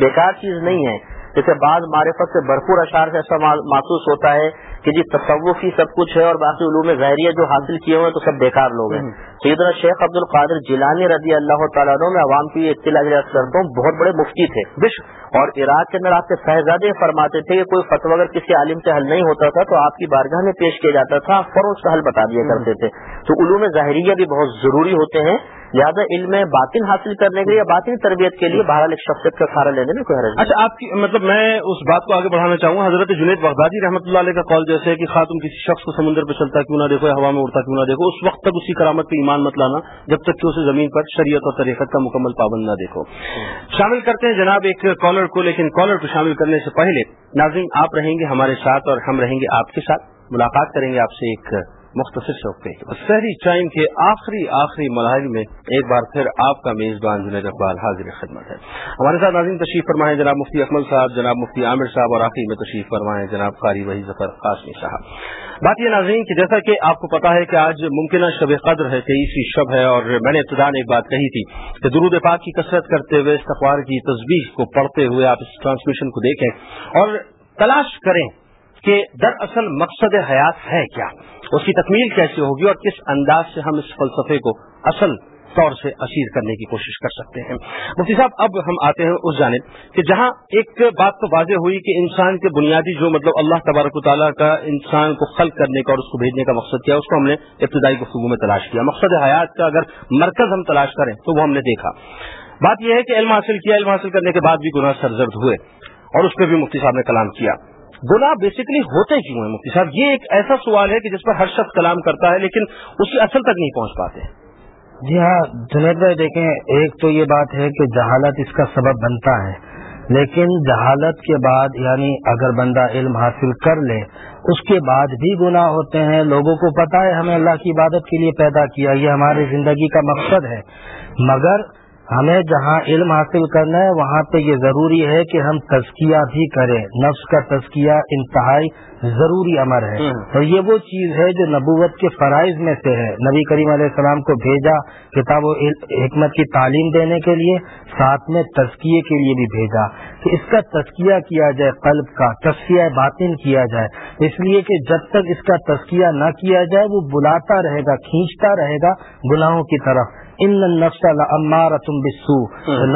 بیکار چیز نہیں ہے۔ جیسے بعض معرفت سے بھرپور اشعار سے ایسا محسوس ہوتا ہے کہ جی تصوف ہی سب کچھ ہے اور باقی علوم ظاہریہ جو حاصل کیے ہوئے تو سب بیکار لوگ ہیں۔ سیدنا شیخ عبد القادر جیلانی رضی اللہ تعالیٰ عنہ میں عوام کی اطلاع کرتا ہوں بہت بڑے مفتی تھے۔ اور عراق کے اندر آپ کے فہزادے فرماتے تھے کہ کوئی فتو اگر کسی عالم سے حل نہیں ہوتا تھا تو آپ کی بارگاہ میں پیش کیا جاتا تھا فروغ کا حل بتا دیا کرتے تھے۔ تو علوم ظاہریہ بھی بہت ضروری ہوتے ہیں۔ زیادہ علم باطن حاصل کرنے کے لیے باطن تربیت کے لیے بہرحال ایک شخصیت کا سہارا لینے میں کوئی حرض اچھا آپ کی مطلب میں اس بات کو آگے بڑھانا چاہوں گا۔ حضرت جنید بغدادی رحمۃ اللہ علیہ کا کال جیسے کہ خاتون کسی شخص کو سمندر پہ چلتا کیوں نہ دیکھو ہوا میں اڑتا کیوں نہ دیکھو، اس وقت تک اسی کرامت پہ ایمان مت لانا، جب تک کہ اسے زمین پر شریعت اور طریقت کا مکمل پابند نہ دیکھو۔ شامل کرتے ہیں جناب ایک کالر کو، لیکن کالر کو شامل کرنے سے پہلے، ناظرین، آپ رہیں گے ہمارے ساتھ اور ہم رہیں گے آپ کے ساتھ۔ ملاقات کریں گے آپ سے ایک مختصر شوق پہ۔ شہری ٹائم کے آخری آخری مراحل میں ایک بار پھر آپ کا میزبان جنید اقبال حاضر خدمت ہے۔ ہمارے ساتھ ناظرین تشریف فرمائے جناب مفتی اکمل صاحب، جناب مفتی عامر صاحب اور آخری میں تشریف فرمائے جناب قاری وحی ظفر قاسمی صاحب۔ بات یہ ناظرین کہ جیسا کہ آپ کو پتا ہے کہ آج ممکنہ شب قدر ہے تیئیسویں شب ہے اور میں نے ابتدا ایک بات کہی تھی کہ درود پاک کی کثرت کرتے ہوئے استغفار کی تصویر کو پڑھتے ہوئے آپ اس ٹرانسمیشن کو دیکھیں اور تلاش کریں کہ دراصل مقصد حیات ہے کیا؟ اس کی تکمیل کیسے ہوگی اور کس انداز سے ہم اس فلسفے کو اصل طور سے اسیر کرنے کی کوشش کر سکتے ہیں؟ مفتی صاحب، اب ہم آتے ہیں اس جانب کہ جہاں ایک بات تو واضح ہوئی کہ انسان کے بنیادی جو مطلب اللہ تبارک و تعالیٰ کا انسان کو خلق کرنے کا اور اس کو بھیجنے کا مقصد کیا، اس کو ہم نے ابتدائی گفتگو میں تلاش کیا۔ مقصد حیات کا اگر مرکز ہم تلاش کریں تو وہ ہم نے دیکھا۔ بات یہ ہے کہ علم حاصل کیا، علم حاصل کرنے کے بعد بھی گناہ سرزرد ہوئے اور اس پہ بھی مفتی صاحب نے کلام کیا۔ گناہ بیسکلی ہوتے کیوں ہیں مفتی صاحب؟ یہ ایک ایسا سوال ہے کہ جس پر ہر شخص کلام کرتا ہے لیکن اس کی اصل تک نہیں پہنچ پاتے۔ جی ہاں جنید بھائی دیکھیں، ایک تو یہ بات ہے کہ جہالت اس کا سبب بنتا ہے۔ لیکن جہالت کے بعد یعنی اگر بندہ علم حاصل کر لے، اس کے بعد بھی گناہ ہوتے ہیں۔ لوگوں کو پتا ہے ہمیں اللہ کی عبادت کے لیے پیدا کیا، یہ ہماری زندگی کا مقصد ہے۔ مگر ہمیں جہاں علم حاصل کرنا ہے وہاں پہ یہ ضروری ہے کہ ہم تزکیہ بھی کریں۔ نفس کا تزکیہ انتہائی ضروری امر ہے۔ اور یہ وہ چیز ہے جو نبوت کے فرائض میں سے ہے۔ نبی کریم علیہ السلام کو بھیجا کتاب و حکمت کی تعلیم دینے کے لیے ساتھ میں تزکیے کے لیے بھی بھیجا۔ کہ اس کا تزکیہ کیا جائے قلب کا تصفیہ باطن کیا جائے۔ اس لیے کہ جب تک اس کا تزکیہ نہ کیا جائے وہ بلاتا رہے گا کھینچتا رہے گا گناہوں کی طرف۔ ان نفس تم بسو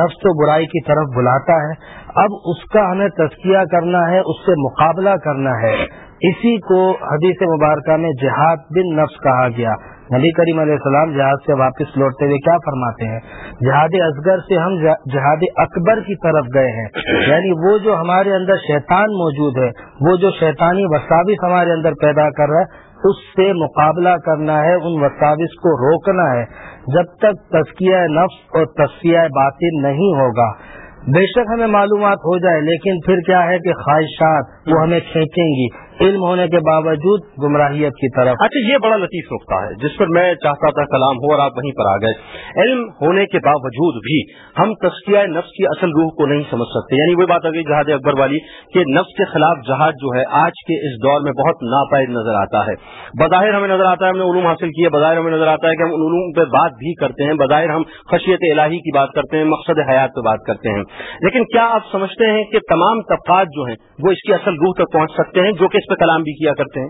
نفس تو برائی کی طرف بلاتا ہے۔ اب اس کا ہمیں تذکیہ کرنا ہے اس سے مقابلہ کرنا ہے۔ اسی کو حدیث مبارکہ میں جہاد بن نفس کہا گیا۔ نبی کریم علیہ السلام جہاد سے واپس لوٹتے ہوئے کیا فرماتے ہیں؟ جہاد اصغر سے ہم جہاد اکبر کی طرف گئے ہیں۔ یعنی وہ جو ہمارے اندر شیطان موجود ہے وہ جو شیطانی وساوس ہمارے اندر پیدا کر رہا ہے اس سے مقابلہ کرنا ہے، ان وساوس کو روکنا ہے۔ جب تک تسکیہ نفس اور تصفیہ باطن نہیں ہوگا۔ بے شک ہمیں معلومات ہو جائے، لیکن پھر کیا ہے کہ خواہشات وہ ہمیں کھینچیں گی۔ علم ہونے کے باوجود گمراہیت کی طرف۔ اچھا یہ بڑا لطیف نقطہ ہے، جس پر میں چاہتا تھا کلام ہو اور آپ وہیں پر آ گئے۔ علم ہونے کے باوجود بھی ہم تسکیہ نفس کی اصل روح کو نہیں سمجھ سکتے۔ یعنی وہ بات آ گئی جہاد اکبر والی، کہ نفس کے خلاف جہاد جو ہے آج کے اس دور میں بہت ناپائد نظر آتا ہے۔ بظاہر ہمیں نظر آتا ہے، ہم نے علوم حاصل کیے، بظاہر ہمیں نظر آتا ہے کہ ہم علوم پہ بات بھی کرتے ہیں، بظاہر ہم خشیت الہی کی بات کرتے ہیں، مقصد حیات پہ بات کرتے ہیں۔ لیکن کیا آپ سمجھتے ہیں کہ تمام طبقات جو ہیں، وہ اس کی اصل روح تک پہنچ سکتے ہیں، جو کہ اس پہ کلام بھی کیا کرتے ہیں؟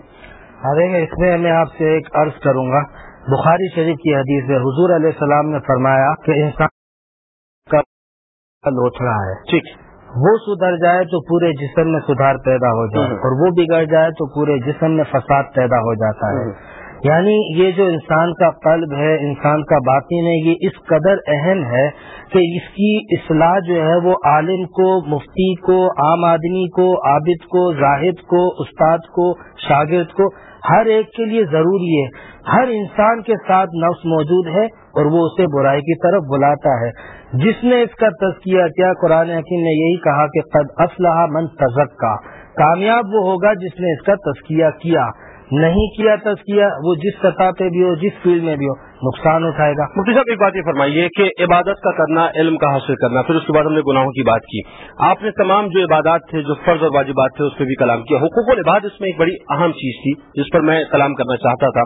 ارے اس میں میں آپ سے ایک عرض کروں گا۔ بخاری شریف کی حدیث ہے حضور علیہ السلام نے فرمایا کہ انسان کا لوچڑا ہے۔ ٹھیک۔ وہ سدھر جائے تو پورے جسم میں سدھار پیدا ہو جائے اور وہ بگڑ جائے تو پورے جسم میں فساد پیدا ہو جاتا ہے۔ یعنی یہ جو انسان کا قلب ہے، انسان کا باطن ہے، یہ اس قدر اہم ہے کہ اس کی اصلاح جو ہے وہ عالم کو، مفتی کو، عام آدمی کو، عابد کو، زاہد کو، استاد کو، شاگرد کو، ہر ایک کے لیے ضروری ہے۔ ہر انسان کے ساتھ نفس موجود ہے اور وہ اسے برائی کی طرف بلاتا ہے۔ جس نے اس کا تذکیہ کیا، قرآن حکیم نے یہی کہا کہ قد اسلحہ من تزکا۔ کامیاب وہ ہوگا جس نے اس کا تذکیہ کیا۔ نہیں کیا تذکیہ وہ جس سطح پہ بھی ہو، جس فیلڈ میں بھی ہو، نقصان اٹھائے گا۔ مفتی صاحب، ایک بات یہ فرمائیے کہ عبادت کا کرنا، علم کا حاصل کرنا، پھر اس کے بعد ہم نے گناہوں کی بات کی۔ آپ نے تمام جو عبادات تھے، جو فرض اور واجبات تھے، اس پہ بھی کلام کیا۔ حقوق العباد اس میں ایک بڑی اہم چیز تھی، جس پر میں کلام کرنا چاہتا تھا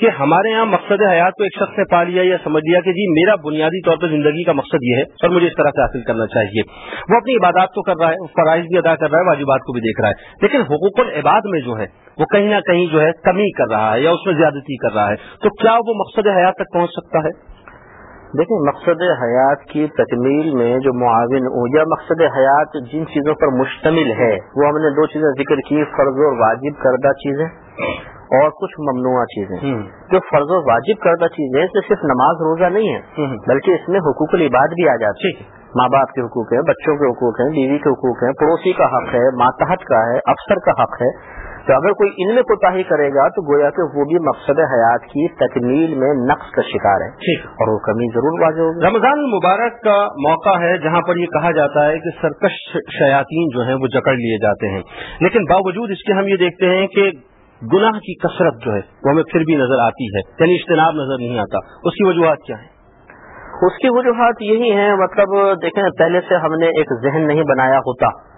کہ ہمارے یہاں مقصد حیات کو ایک شخص نے پا لیا یا سمجھ لیا کہ جی میرا بنیادی طور پر زندگی کا مقصد یہ ہے، اور مجھے اس طرح سے حاصل کرنا چاہیے۔ وہ اپنی عبادات کو کر رہا ہے فرائض بھی ادا کر رہا ہے، واجبات کو بھی دیکھ رہا ہے۔ لیکن حقوق العباد میں جو ہے وہ کہیں نہ کہیں جو ہے کمی کر رہا ہے یا اس میں زیادتی کر رہا ہے۔ تو کیا وہ مقصد حیات تک پہنچ سکتا ہے؟ دیکھیں مقصد حیات کی تکمیل میں جو معاون یا مقصد حیات جن چیزوں پر مشتمل ہے وہ ہم نے دو چیزیں ذکر کی فرض و واجب کردہ چیزیں اور کچھ ممنوع چیزیں۔ جو فرض و واجب کردہ چیزیں تو صرف نماز روزہ نہیں ہے بلکہ اس میں حقوق العباد بھی آ جاتی ہے ماں باپ کے حقوق ہیں بچوں کے حقوق ہیں بیوی کے حقوق ہیں پڑوسی کا حق ہے ماتحت کا ہے افسر کا حق ہے تو اگر کوئی ان میں کوتا کرے گا تو گویا کہ وہ بھی مقصد حیات کی تکمیل میں نقص کا شکار ہے۔ اور وہ کمی ضرور واضح ہوگی۔ رمضان المبارک کا موقع ہے جہاں پر یہ کہا جاتا ہے کہ سرکش شیاطین جو ہیں وہ جکڑ لیے جاتے ہیں۔ لیکن باوجود اس کے ہم یہ دیکھتے ہیں کہ گناہ کی کثرت جو ہے وہ ہمیں پھر بھی نظر آتی ہے یعنی اجتناب نظر نہیں آتا۔ اس کی وجوہات کیا ہیں؟ اس کی وجوہات یہی ہیں مطلب دیکھیں پہلے سے ہم نے ایک ذہن نہیں بنایا ہوتا۔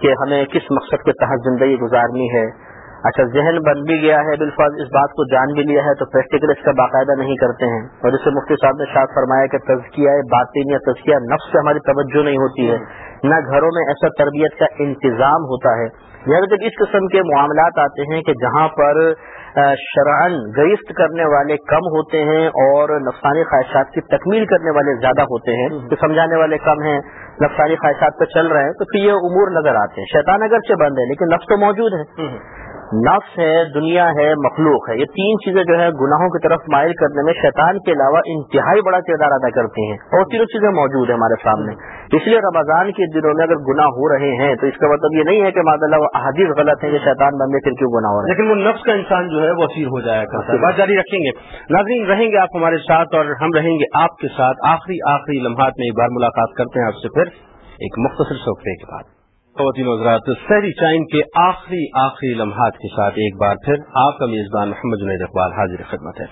کہ ہمیں کس مقصد کے تحت زندگی گزارنی ہے اچھا ذہن بن بھی گیا ہے بالفاظ، اس بات کو جان بھی لیا ہے، تو پریکٹیکل اس کا باقاعدہ نہیں کرتے ہیں۔ اور اس سے مفتی صاحب نے شاید فرمایا کہ تزکیہ باطن یا تزکیہ نفس سے ہماری توجہ نہیں ہوتی ہے۔ نہ گھروں میں ایسا تربیت کا انتظام ہوتا ہے۔ لہٰذا جب اس قسم کے معاملات آتے ہیں کہ جہاں پر شرعن گرست کرنے والے کم ہوتے ہیں اور نفسانی خواہشات کی تکمیل کرنے والے زیادہ ہوتے ہیں، تو سمجھانے والے کم ہیں، نفسانی خواہشات پہ چل رہے ہیں، تو پھر یہ امور نظر آتے ہیں۔ شیطان اگر سے بند ہے، لیکن نفس تو موجود ہے۔ نفس ہے دنیا ہے مخلوق ہے۔ یہ تین چیزیں جو ہے گناہوں کی طرف مائل کرنے میں شیطان کے علاوہ انتہائی بڑا کردار ادا کرتی ہیں۔ اور تینوں چیزیں موجود ہیں ہمارے سامنے۔ اس لیے رمضان کے دنوں میں اگر گناہ ہو رہے ہیں تو اس کا مطلب یہ نہیں ہے کہ ماد اللہ احادیث غلط ہے کہ شیطان بندے پھر کیوں گناہ ہو رہے ہیں۔ لیکن وہ نفس کا انسان جو ہے وہ اسیر ہو جائے گا بات جاری رکھیں گے۔ ناظرین رہیں گے آپ ہمارے ساتھ اور ہم رہیں گے آپ کے ساتھ آخری آخری لمحات میں ایک بار ملاقات کرتے ہیں آپ سے پھر ایک مختصر سوقے کے بعد۔ خواتین حضرات سحری چائن کے آخری آخری لمحات کے ساتھ ایک بار پھر آپ کا میزبان محمد جنید اقبال حاضر خدمت ہے۔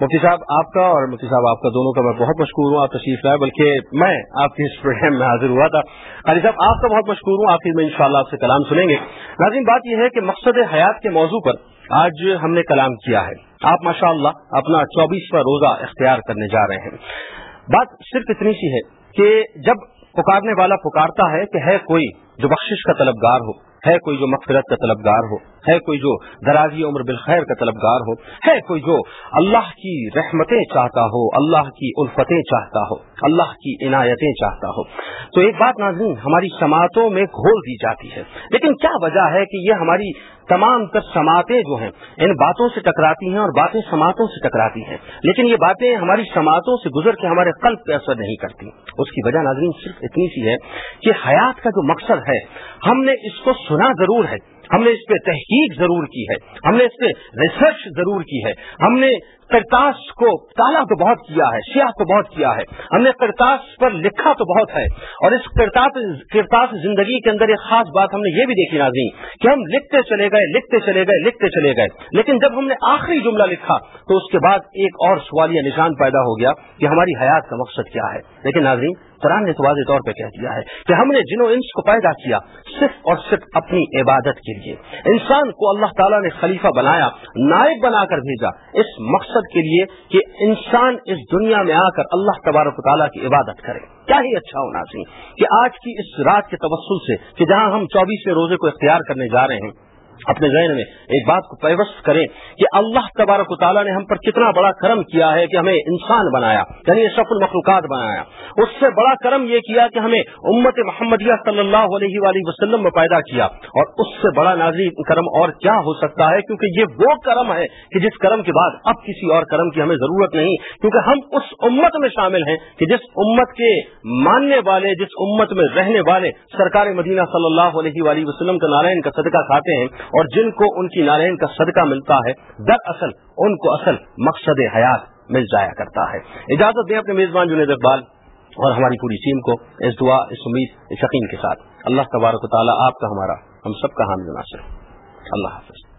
مفتی صاحب، آپ کا اور مفتی صاحب آپ کا دونوں کا میں بہت مشکور ہوں، آپ تشریف لائے، بلکہ میں آپ کے اس پروگرام میں حاضر ہوا تھا۔ خالی صاحب، آپ کا بہت مشکور ہوں، آخر میں انشاءاللہ آپ سے کلام سنیں گے۔ ناظرین بات یہ ہے کہ مقصد حیات کے موضوع پر آج ہم نے کلام کیا ہے۔ آپ ماشاء اللہ اپنا چوبیسواں روزہ اختیار کرنے جا رہے ہیں۔ بات صرف اتنی سی ہے کہ جب پکارنے والا پکارتا ہے کہ ہے کوئی جو بخشش کا طلبگار ہو، ہے کوئی جو مغفرت کا طلبگار ہو۔ ہے کوئی جو درازی عمر بالخیر کا طلبگار ہو، ہے کوئی جو اللہ کی رحمتیں چاہتا ہو، اللہ کی الفتیں چاہتا ہو، اللہ کی عنایتیں چاہتا ہو۔ تو ایک بات ناظرین، ہماری سماعتوں میں گھول دی جاتی ہے۔ لیکن کیا وجہ ہے کہ یہ ہماری تمام تر سماعتیں جو ہیں، ان باتوں سے ٹکراتی ہیں اور باتیں سماعتوں سے ٹکراتی ہیں۔ لیکن یہ باتیں ہماری سماعتوں سے گزر کے ہمارے قلب پہ اثر نہیں کرتی۔ اس کی وجہ ناظرین صرف اتنی سی ہے کہ حیات کا جو مقصد ہے، ہم نے اس کو سنا ضرور ہے۔ ہم نے اس پہ تحقیق ضرور کی ہے، ہم نے اس پہ ریسرچ ضرور کی ہے۔ ہم نے کرتاس کو، تالا تو بہت کیا ہے سیاہ تو بہت کیا ہے۔ ہم نے کرتاس پر لکھا تو بہت ہے۔ اور اس کرتاس زندگی کے اندر ایک خاص بات ہم نے یہ بھی دیکھی ناظرین کہ ہم لکھتے چلے گئے، لکھتے چلے گئے، لکھتے چلے گئے۔ لیکن جب ہم نے آخری جملہ لکھا تو اس کے بعد ایک اور سوالیہ نشان پیدا ہو گیا کہ ہماری حیات کا مقصد کیا ہے۔ لیکن ناظرین قرآن نے تو واضح طور پہ کہہ دیا ہے کہ ہم نے جنو انس کو پیدا کیا صرف اور صرف اپنی عبادت کے لیے۔ انسان کو اللہ تعالیٰ نے خلیفہ بنایا، نائب بنا کر بھیجا اس مقصد مقصد کے لیے کہ انسان اس دنیا میں آ کر اللہ تبارک تعالیٰ کی عبادت کرے۔ کیا ہی اچھا ہونا چاہیے کہ آج کی اس رات کے تبسل سے، کہ جہاں ہم چوبیسویں روزے کو اختیار کرنے جا رہے ہیں اپنے ذہن میں ایک بات کو پیوست کریں کہ اللہ تبارک و تعالیٰ نے ہم پر کتنا بڑا کرم کیا ہے کہ ہمیں انسان بنایا یعنی اشرف المخلوقات بنایا۔ اس سے بڑا کرم یہ کیا کہ ہمیں امت محمدیہ صلی اللہ علیہ وآلہ وسلم میں پیدا کیا۔ اور اس سے بڑا نازی کرم اور کیا ہو سکتا ہے؟ کیونکہ یہ وہ کرم ہے کہ جس کرم کے بعد اب کسی اور کرم کی ہمیں ضرورت نہیں، کیونکہ ہم اس امت میں شامل ہیں کہ جس امت کے ماننے والے، جس امت میں رہنے والے سرکار مدینہ صلی اللہ علیہ وآلہ وسلم کا نارائن کا صدقہ کھاتے ہیں اور جن کو ان کی نارائن کا صدقہ ملتا ہے، دراصل ان کو اصل مقصد حیات مل جایا کرتا ہے۔ اجازت دیں اپنے میزبان جنید اقبال اور ہماری پوری ٹیم کو اس دعا، اس امید، اس یقین کے ساتھ۔ اللہ تبارک و تعالیٰ آپ کا ہمارا، ہم سب کا حامل ناصر اللہ حافظ۔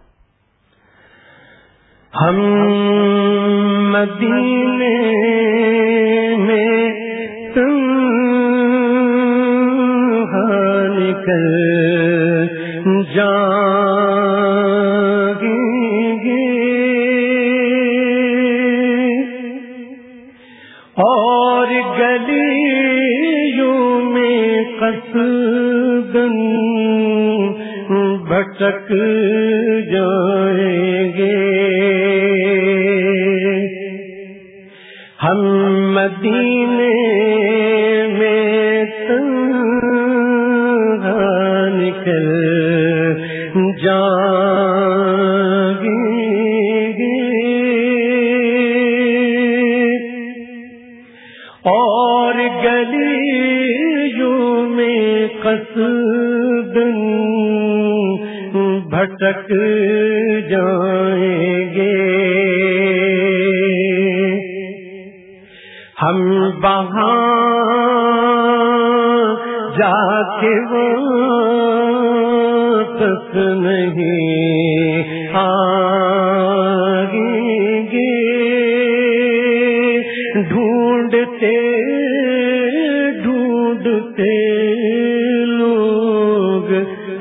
ہم مدینے میں ہاں نکل جائیں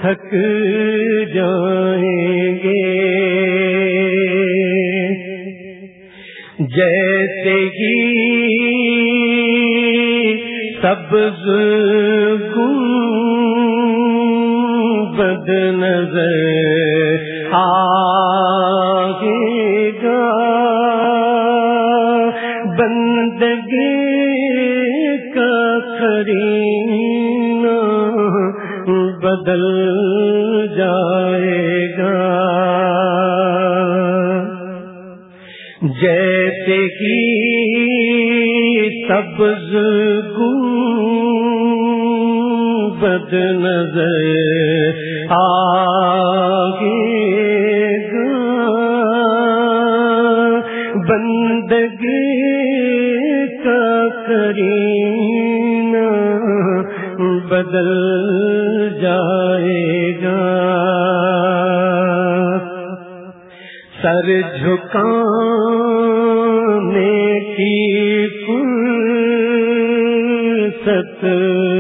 تھک جائیں گے۔ جیسے ہی سبز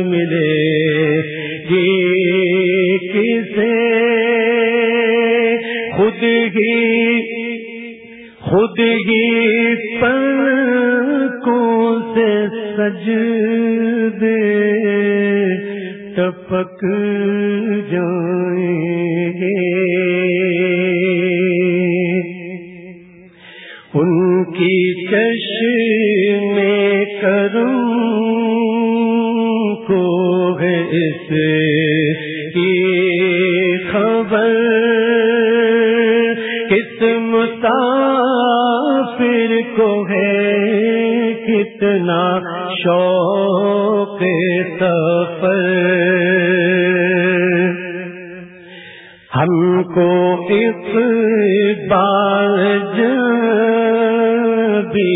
ملے گی کسے؟ خود ہی خود ہی پلکوں سے سج دے ٹپک کتنا شوق سفر۔ ہم کو اس بار بھی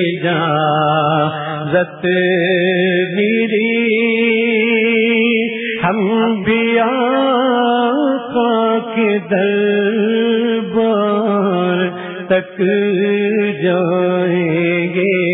اجازت ملی۔ ہم بھی کے دربار تک جائیں گے۔